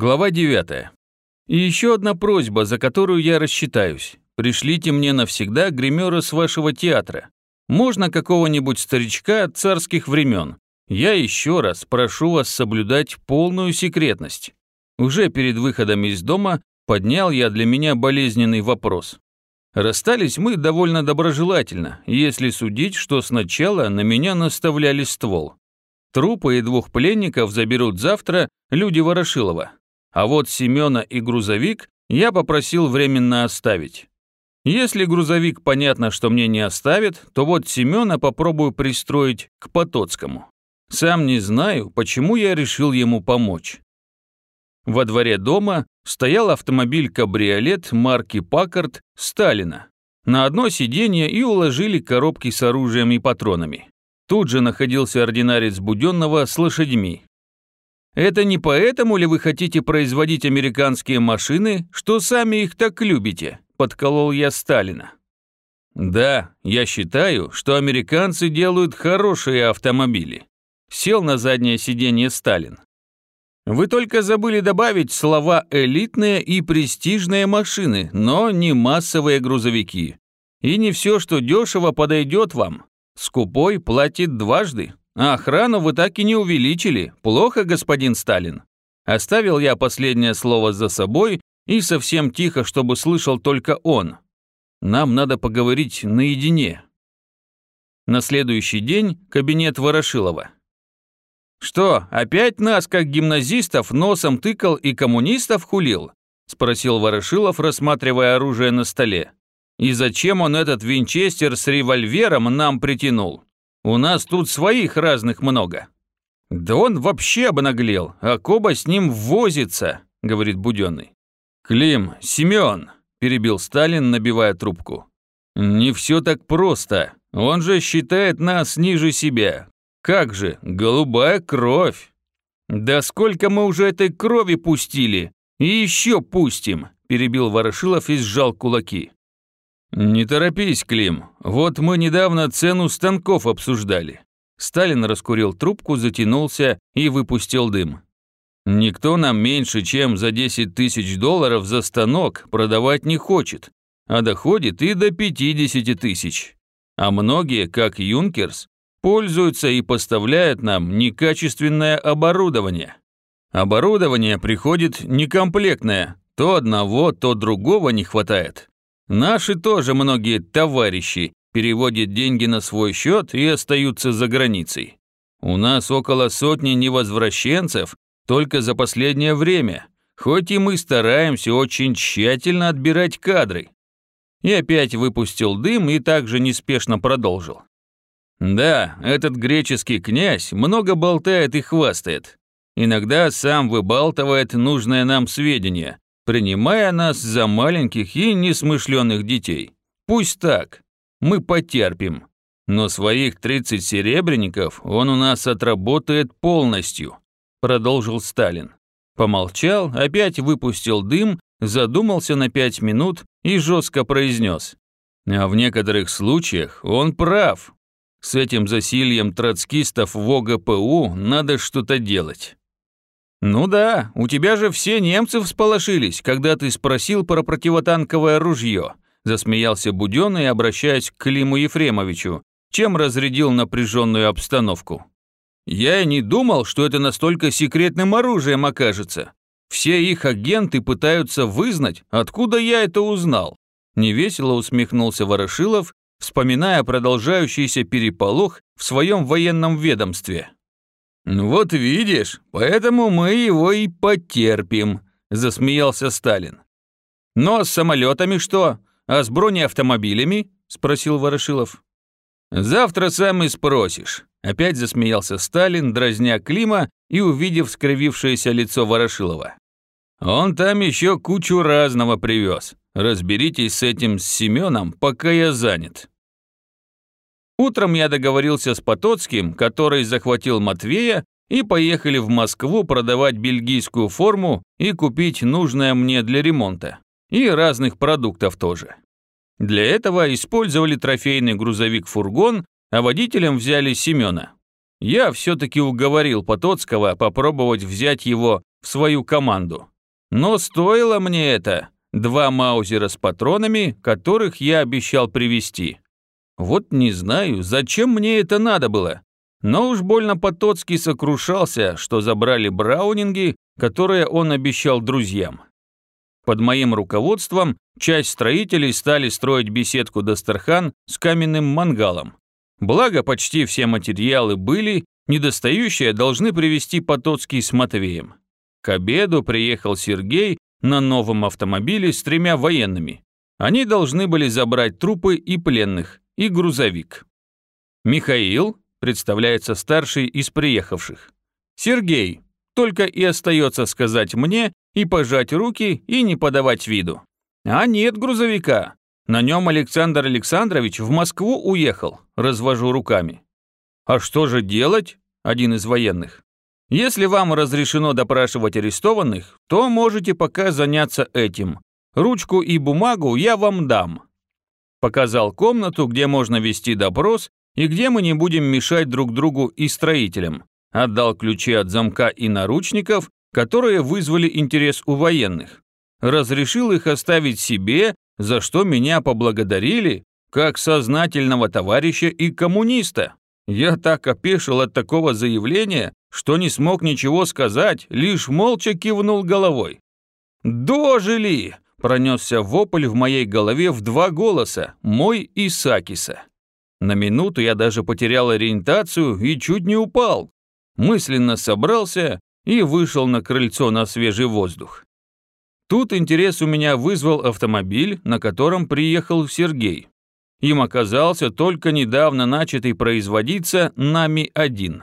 Глава 9. И еще одна просьба, за которую я рассчитаюсь. Пришлите мне навсегда гримера с вашего театра. Можно какого-нибудь старичка царских времен. Я еще раз прошу вас соблюдать полную секретность. Уже перед выходом из дома поднял я для меня болезненный вопрос. Расстались мы довольно доброжелательно, если судить, что сначала на меня наставляли ствол. Трупы и двух пленников заберут завтра люди Ворошилова. А вот Семена и грузовик я попросил временно оставить. Если грузовик понятно, что мне не оставит, то вот Семена попробую пристроить к Потоцкому. Сам не знаю, почему я решил ему помочь. Во дворе дома стоял автомобиль-кабриолет марки «Паккард» Сталина. На одно сиденье и уложили коробки с оружием и патронами. Тут же находился ординарец Буденного с лошадьми. «Это не поэтому ли вы хотите производить американские машины, что сами их так любите?» – подколол я Сталина. «Да, я считаю, что американцы делают хорошие автомобили», – сел на заднее сиденье Сталин. «Вы только забыли добавить слова «элитные» и «престижные машины», но не массовые грузовики. И не все, что дешево, подойдет вам. Скупой платит дважды. А охрану вы так и не увеличили. Плохо, господин Сталин. Оставил я последнее слово за собой и совсем тихо, чтобы слышал только он. Нам надо поговорить наедине. На следующий день кабинет Ворошилова. «Что, опять нас, как гимназистов, носом тыкал и коммунистов хулил?» – спросил Ворошилов, рассматривая оружие на столе. И зачем он этот винчестер с револьвером нам притянул? У нас тут своих разных много». «Да он вообще обнаглел, а Коба с ним возится», — говорит Буденный. «Клим, Семен», — перебил Сталин, набивая трубку. «Не все так просто. Он же считает нас ниже себя. Как же, голубая кровь». «Да сколько мы уже этой крови пустили? И еще пустим», – перебил Ворошилов и сжал кулаки. «Не торопись, Клим. Вот мы недавно цену станков обсуждали». Сталин раскурил трубку, затянулся и выпустил дым. «Никто нам меньше, чем за 10 тысяч долларов за станок продавать не хочет, а доходит и до 50 тысяч. А многие, как Юнкерс, пользуются и поставляют нам некачественное оборудование. Оборудование приходит некомплектное, то одного, то другого не хватает. Наши тоже многие товарищи переводят деньги на свой счет и остаются за границей. У нас около сотни невозвращенцев только за последнее время, хоть и мы стараемся очень тщательно отбирать кадры. И опять выпустил дым и также неспешно продолжил. Да, этот греческий князь много болтает и хвастает. Иногда сам выбалтывает нужное нам сведения, принимая нас за маленьких и несмышленных детей. Пусть так, мы потерпим. Но своих 30 серебряников он у нас отработает полностью», продолжил Сталин. Помолчал, опять выпустил дым, задумался на пять минут и жестко произнес. А в некоторых случаях он прав. С этим засильем троцкистов в ОГПУ надо что-то делать. «Ну да, у тебя же все немцы всполошились, когда ты спросил про противотанковое ружье», засмеялся Буденный, обращаясь к Климу Ефремовичу, чем разрядил напряженную обстановку. «Я и не думал, что это настолько секретным оружием окажется. Все их агенты пытаются вызнать, откуда я это узнал». Невесело усмехнулся Ворошилов, вспоминая продолжающийся переполох в своем военном ведомстве. «Ну «Вот видишь, поэтому мы его и потерпим», – засмеялся Сталин. «Но с самолетами что? А с бронеавтомобилями?» – спросил Ворошилов. «Завтра сам и спросишь», – опять засмеялся Сталин, дразня Клима и увидев скривившееся лицо Ворошилова. «Он там еще кучу разного привез. Разберитесь с этим с Семеном, пока я занят». Утром я договорился с Потоцким, который захватил Матвея, и поехали в Москву продавать бельгийскую форму и купить нужное мне для ремонта. И разных продуктов тоже. Для этого использовали трофейный грузовик-фургон, а водителем взяли Семена. Я все-таки уговорил Потоцкого попробовать взять его в свою команду. Но стоило мне это два маузера с патронами, которых я обещал привезти. Вот не знаю, зачем мне это надо было. Но уж больно Потоцкий сокрушался, что забрали браунинги, которые он обещал друзьям. Под моим руководством часть строителей стали строить беседку Дастархан с каменным мангалом. Благо, почти все материалы были, недостающие должны привезти Потоцкий с Матвеем. К обеду приехал Сергей на новом автомобиле с тремя военными. Они должны были забрать трупы и пленных, и грузовик. Михаил, представляется старший из приехавших. Сергей, только и остается сказать мне и пожать руки и не подавать виду. А нет грузовика. На нем Александр Александрович в Москву уехал, развожу руками. А что же делать? Один из военных. Если вам разрешено допрашивать арестованных, то можете пока заняться этим. Ручку и бумагу я вам дам. Показал комнату, где можно вести допрос и где мы не будем мешать друг другу и строителям. Отдал ключи от замка и наручников, которые вызвали интерес у военных. Разрешил их оставить себе, за что меня поблагодарили, как сознательного товарища и коммуниста. Я так опешил от такого заявления, что не смог ничего сказать, лишь молча кивнул головой. «Дожили!» – пронесся вопль в моей голове в два голоса, мой и Сакиса. На минуту я даже потерял ориентацию и чуть не упал. Мысленно собрался и вышел на крыльцо на свежий воздух. Тут интерес у меня вызвал автомобиль, на котором приехал Сергей. Им оказался только недавно начатый производиться нами-1.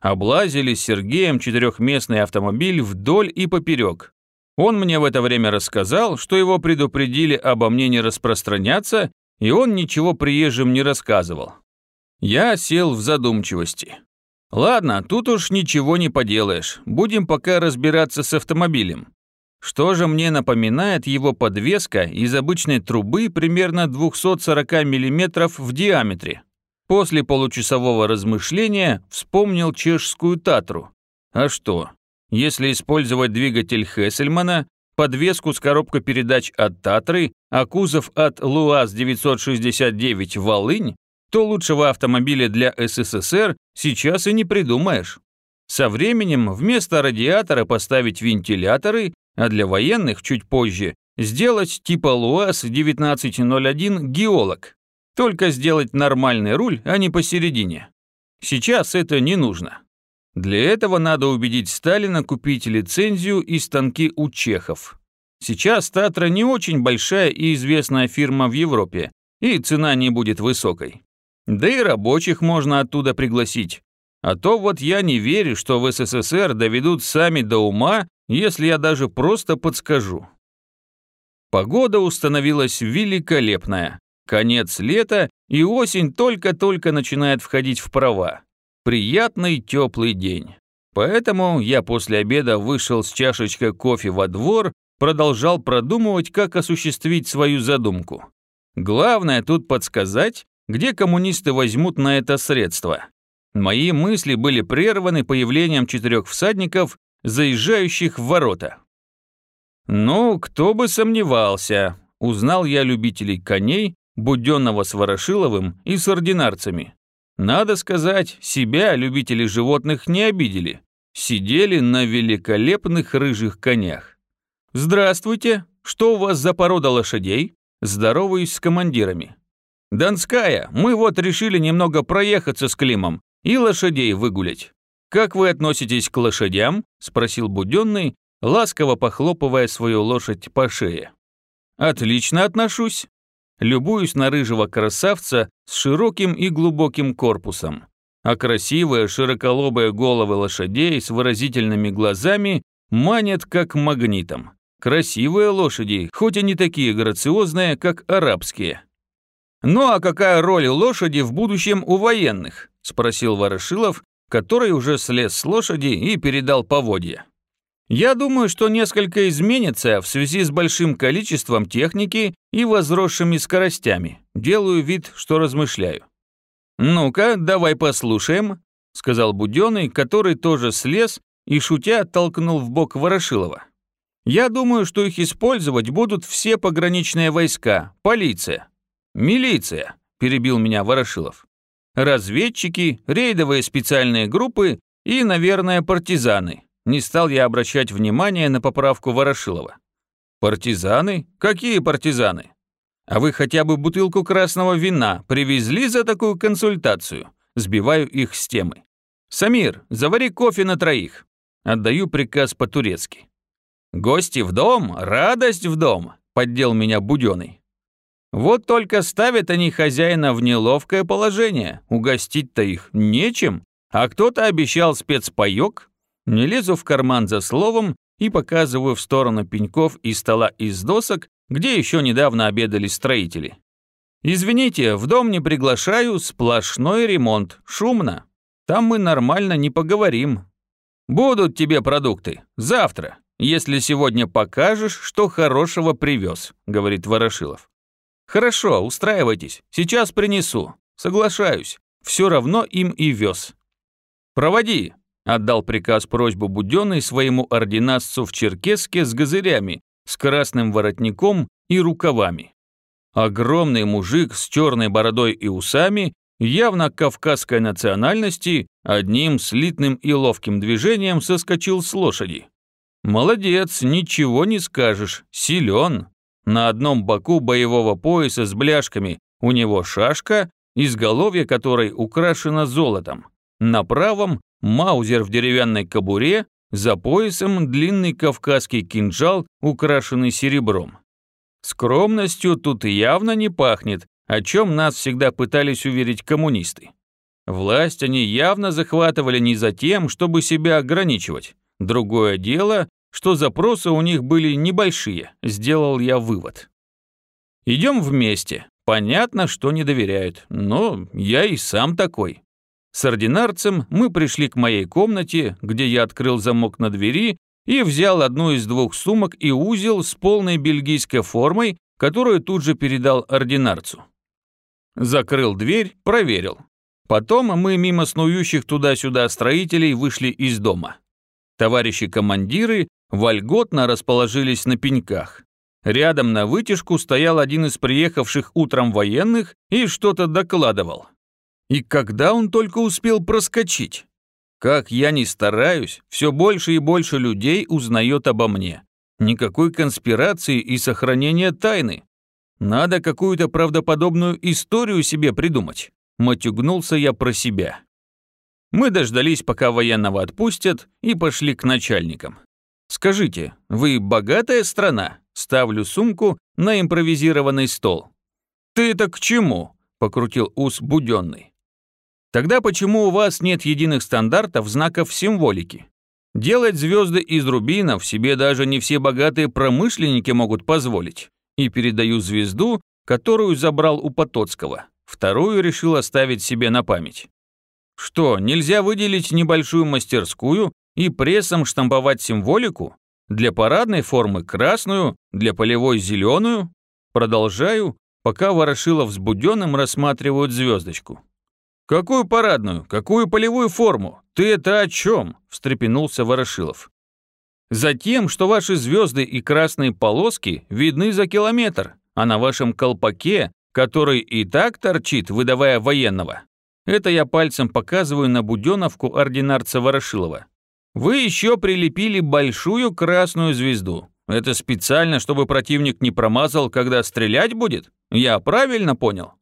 Облазили с Сергеем четырехместный автомобиль вдоль и поперек. Он мне в это время рассказал, что его предупредили обо мне не распространяться, и он ничего приезжим не рассказывал. Я сел в задумчивости. Ладно, тут уж ничего не поделаешь, будем пока разбираться с автомобилем. Что же мне напоминает его подвеска из обычной трубы примерно 240 мм в диаметре? После получасового размышления вспомнил чешскую Татру. А что, если использовать двигатель Хессельмана, подвеску с коробкой передач от Татры, а кузов от ЛуАЗ-969 «Волынь», то лучшего автомобиля для СССР сейчас и не придумаешь. Со временем вместо радиатора поставить вентиляторы а для военных чуть позже сделать типа ЛуАЗ-1901 «Геолог». Только сделать нормальный руль, а не посередине. Сейчас это не нужно. Для этого надо убедить Сталина купить лицензию и станки у чехов. Сейчас Татра не очень большая и известная фирма в Европе, и цена не будет высокой. Да и рабочих можно оттуда пригласить. А то вот я не верю, что в СССР доведут сами до ума если я даже просто подскажу. Погода установилась великолепная. Конец лета, и осень только-только начинает входить в права. Приятный теплый день. Поэтому я после обеда вышел с чашечкой кофе во двор, продолжал продумывать, как осуществить свою задумку. Главное тут подсказать, где коммунисты возьмут на это средства. Мои мысли были прерваны появлением четырех всадников заезжающих в ворота. Ну, кто бы сомневался, узнал я любителей коней, буденного с Ворошиловым и с ординарцами. Надо сказать, себя любители животных не обидели. Сидели на великолепных рыжих конях. «Здравствуйте, что у вас за порода лошадей?» Здороваюсь с командирами. «Донская, мы вот решили немного проехаться с Климом и лошадей выгулять. «Как вы относитесь к лошадям?» – спросил Буденный, ласково похлопывая свою лошадь по шее. «Отлично отношусь. Любуюсь на рыжего красавца с широким и глубоким корпусом. А красивые широколобые головы лошадей с выразительными глазами манят как магнитом. Красивые лошади, хоть и не такие грациозные, как арабские. «Ну а какая роль лошади в будущем у военных?» – спросил Ворошилов, который уже слез с лошади и передал поводья. Я думаю, что несколько изменится в связи с большим количеством техники и возросшими скоростями. Делаю вид, что размышляю. «Ну-ка, давай послушаем», — сказал Буденный, который тоже слез и шутя оттолкнул в бок Ворошилова. «Я думаю, что их использовать будут все пограничные войска, полиция». «Милиция», – перебил меня Ворошилов. «Разведчики, рейдовые специальные группы и, наверное, партизаны». Не стал я обращать внимание на поправку Ворошилова. «Партизаны? Какие партизаны? А вы хотя бы бутылку красного вина привезли за такую консультацию?» Сбиваю их с темы. «Самир, завари кофе на троих». Отдаю приказ по-турецки. «Гости в дом, радость в дом», — поддел меня Буденный. Вот только ставят они хозяина в неловкое положение, угостить-то их нечем, а кто-то обещал спецпаёк. Не лезу в карман за словом и показываю в сторону пеньков и стола из досок, где еще недавно обедали строители. «Извините, в дом не приглашаю, сплошной ремонт, шумно. Там мы нормально не поговорим. Будут тебе продукты, завтра, если сегодня покажешь, что хорошего привез», — говорит Ворошилов. «Хорошо, устраивайтесь, сейчас принесу. Соглашаюсь, все равно им и вез». «Проводи», — отдал приказ просьбу Буденный своему ординарцу в Черкеске с газырями, с красным воротником и рукавами. Огромный мужик с черной бородой и усами, явно кавказской национальности, одним слитным и ловким движением соскочил с лошади. Молодец, ничего не скажешь, силен. На одном боку боевого пояса с бляшками у него шашка, изголовье которой украшено золотом. На правом – маузер в деревянной кобуре, за поясом длинный кавказский кинжал, украшенный серебром. Скромностью тут явно не пахнет, о чем нас всегда пытались уверить коммунисты. Власть они явно захватывали не за тем, чтобы себя ограничивать. Другое дело, что запросы у них были небольшие, сделал я вывод. Идем вместе. Понятно, что не доверяют, но я и сам такой. С ординарцем мы пришли к моей комнате, где я открыл замок на двери и взял одну из двух сумок и узел с полной бельгийской формой, которую тут же передал ординарцу. Закрыл дверь, проверил. Потом мы мимо снующих туда-сюда строителей вышли из дома. Товарищи командиры вольготно расположились на пеньках. Рядом на вытяжку стоял один из приехавших утром военных и что-то докладывал. И когда он только успел проскочить? Как я ни стараюсь, все больше и больше людей узнает обо мне. Никакой конспирации и сохранения тайны. Надо какую-то правдоподобную историю себе придумать. Матюгнулся я про себя. Мы дождались, пока военного отпустят, и пошли к начальникам. «Скажите, вы богатая страна?» Ставлю сумку на импровизированный стол. «Ты это к чему?» – покрутил ус Буденный. Тогда почему у вас нет единых стандартов знаков символики? Делать звезды из рубинов себе даже не все богатые промышленники могут позволить. И передаю звезду, которую забрал у Потоцкого. Вторую решил оставить себе на память. Что, нельзя выделить небольшую мастерскую и прессом штамповать символику? Для парадной формы красную, для полевой зеленую? Продолжаю, пока Ворошилов с Буденным рассматривают звездочку. «Какую парадную? Какую полевую форму? Ты это о чем?» – встрепенулся Ворошилов. «Затем, что ваши звезды и красные полоски видны за километр, а на вашем колпаке, который и так торчит, выдавая военного. Это я пальцем показываю на буденовку ординарца Ворошилова. Вы еще прилепили большую красную звезду. Это специально, чтобы противник не промазал, когда стрелять будет? Я правильно понял?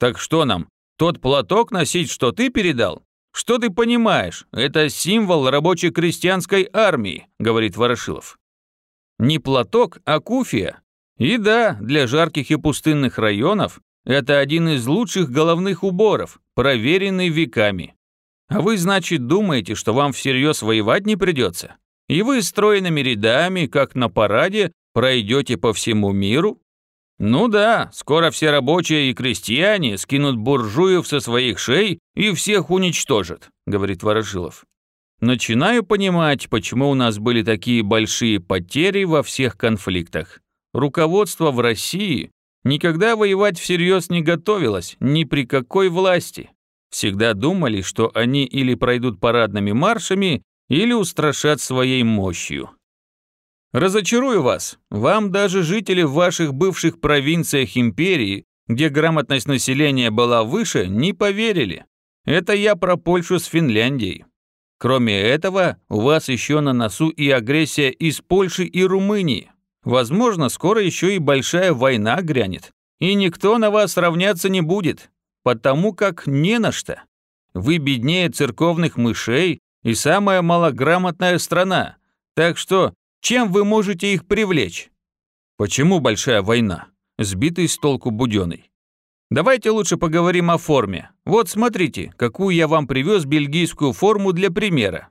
Так что нам, тот платок носить, что ты передал? Что ты понимаешь? Это символ рабочей крестьянской армии, говорит Ворошилов. Не платок, а куфия. И да, для жарких и пустынных районов это один из лучших головных уборов, проверенный веками. А вы, значит, думаете, что вам всерьез воевать не придется? И вы стройными рядами, как на параде, пройдете по всему миру? Ну да, скоро все рабочие и крестьяне скинут буржуев со своих шей и всех уничтожат, говорит Ворошилов. Начинаю понимать, почему у нас были такие большие потери во всех конфликтах. Руководство в России никогда воевать всерьез не готовилось ни при какой власти. Всегда думали, что они или пройдут парадными маршами, или устрашат своей мощью. Разочарую вас, вам даже жители в ваших бывших провинциях империи, где грамотность населения была выше, не поверили. Это я про Польшу с Финляндией. Кроме этого, у вас еще на носу и агрессия из Польши и Румынии. Возможно, скоро еще и большая война грянет. И никто на вас равняться не будет, потому как не на что. Вы беднее церковных мышей и самая малограмотная страна. Так что чем вы можете их привлечь? Почему большая война? Сбитый с толку Буденный. Давайте лучше поговорим о форме. Вот смотрите, какую я вам привез бельгийскую форму для примера.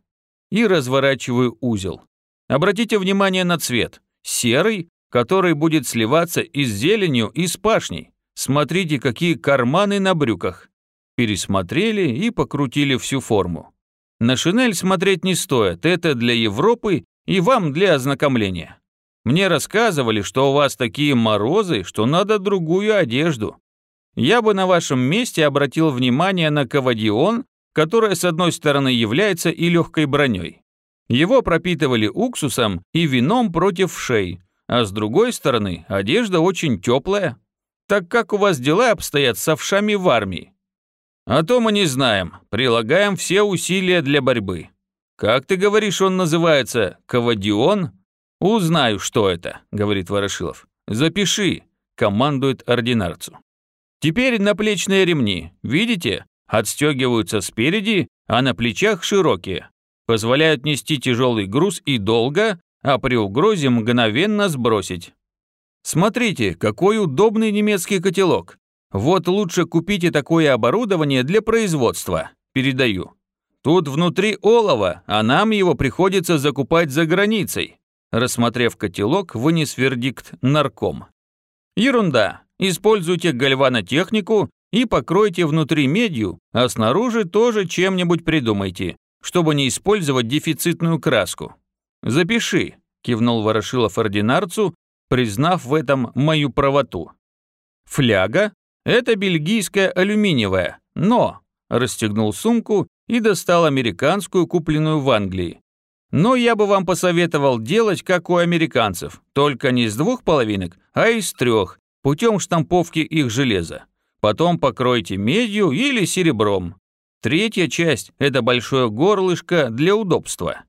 И разворачиваю узел. Обратите внимание на цвет. Серый, который будет сливаться и с зеленью, и с пашней. Смотрите, какие карманы на брюках. Пересмотрели и покрутили всю форму. На шинель смотреть не стоит, это для Европы и вам для ознакомления. Мне рассказывали, что у вас такие морозы, что надо другую одежду. Я бы на вашем месте обратил внимание на кавадион, которая с одной стороны является и легкой броней. Его пропитывали уксусом и вином против шей, а с другой стороны одежда очень теплая. Так как у вас дела обстоят с овшами в армии? А то мы не знаем, прилагаем все усилия для борьбы. «Как ты говоришь, он называется? Кавадион?» «Узнаю, что это», — говорит Ворошилов. «Запиши», — командует ординарцу. Теперь наплечные ремни, видите, отстегиваются спереди, а на плечах широкие. Позволяют нести тяжелый груз и долго, а при угрозе мгновенно сбросить. Смотрите, какой удобный немецкий котелок. Вот лучше купите такое оборудование для производства. Передаю. Тут внутри олова, а нам его приходится закупать за границей. Рассмотрев котелок, вынес вердикт нарком. Ерунда. Используйте гальванотехнику и покройте внутри медью, а снаружи тоже чем-нибудь придумайте, чтобы не использовать дефицитную краску. Запиши, кивнул Ворошилов ординарцу, признав в этом мою правоту. Фляга – это бельгийская алюминиевая, но расстегнул сумку и достал американскую, купленную в Англии. Но я бы вам посоветовал делать, как у американцев, только не из двух половинок, а из трех, путем штамповки их железа. Потом покройте медью или серебром. Третья часть – это большое горлышко для удобства.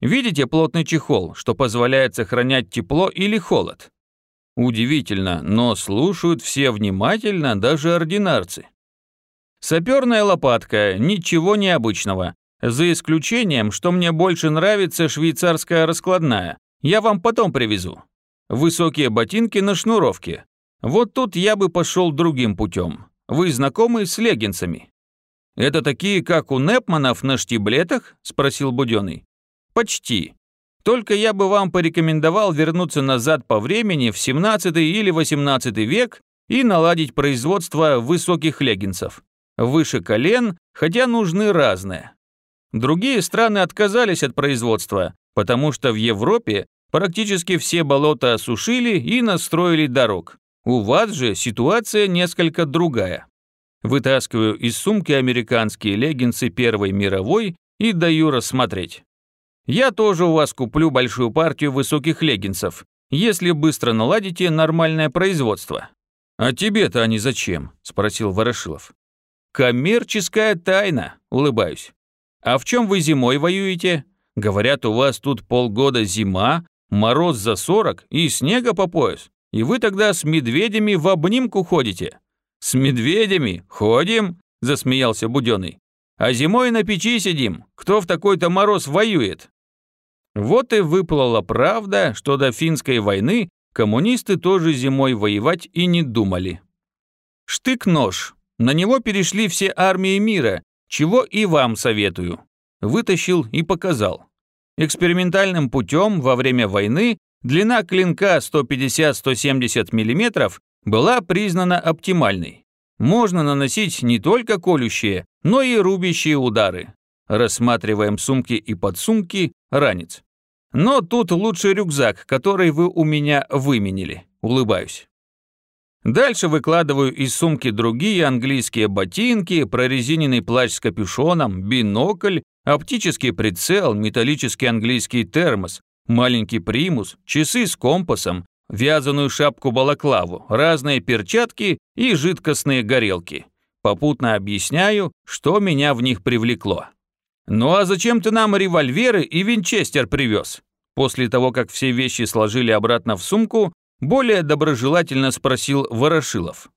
Видите плотный чехол, что позволяет сохранять тепло или холод? Удивительно, но слушают все внимательно, даже ординарцы. Саперная лопатка, ничего необычного. За исключением, что мне больше нравится швейцарская раскладная. Я вам потом привезу. Высокие ботинки на шнуровке. Вот тут я бы пошел другим путем. Вы знакомы с леггинсами? Это такие, как у Непманов на штиблетах? Спросил Буденный. Почти. Только я бы вам порекомендовал вернуться назад по времени в 17 или 18 век и наладить производство высоких леггинсов выше колен, хотя нужны разные. Другие страны отказались от производства, потому что в Европе практически все болота осушили и настроили дорог. У вас же ситуация несколько другая. Вытаскиваю из сумки американские леггинсы Первой мировой и даю рассмотреть. Я тоже у вас куплю большую партию высоких леггинсов, если быстро наладите нормальное производство. А тебе-то они зачем? спросил Ворошилов. «Коммерческая тайна», — улыбаюсь. «А в чем вы зимой воюете? Говорят, у вас тут полгода зима, мороз за сорок и снега по пояс, и вы тогда с медведями в обнимку ходите». «С медведями? Ходим?» – засмеялся Буденный. «А зимой на печи сидим. Кто в такой-то мороз воюет?» Вот и выплыла правда, что до финской войны коммунисты тоже зимой воевать и не думали. Штык-нож. На него перешли все армии мира, чего и вам советую. Вытащил и показал. Экспериментальным путем во время войны длина клинка 150-170 мм была признана оптимальной. Можно наносить не только колющие, но и рубящие удары. Рассматриваем сумки и подсумки, ранец. Но тут лучше рюкзак, который вы у меня выменили. Улыбаюсь. Дальше выкладываю из сумки другие английские ботинки, прорезиненный плащ с капюшоном, бинокль Оптический прицел, металлический английский термос, маленький примус, часы с компасом, вязаную шапку-балаклаву, разные перчатки и жидкостные горелки. Попутно объясняю, что меня в них привлекло. «Ну а зачем ты нам револьверы и винчестер привез?» После того, как все вещи сложили обратно в сумку, более доброжелательно спросил Ворошилов.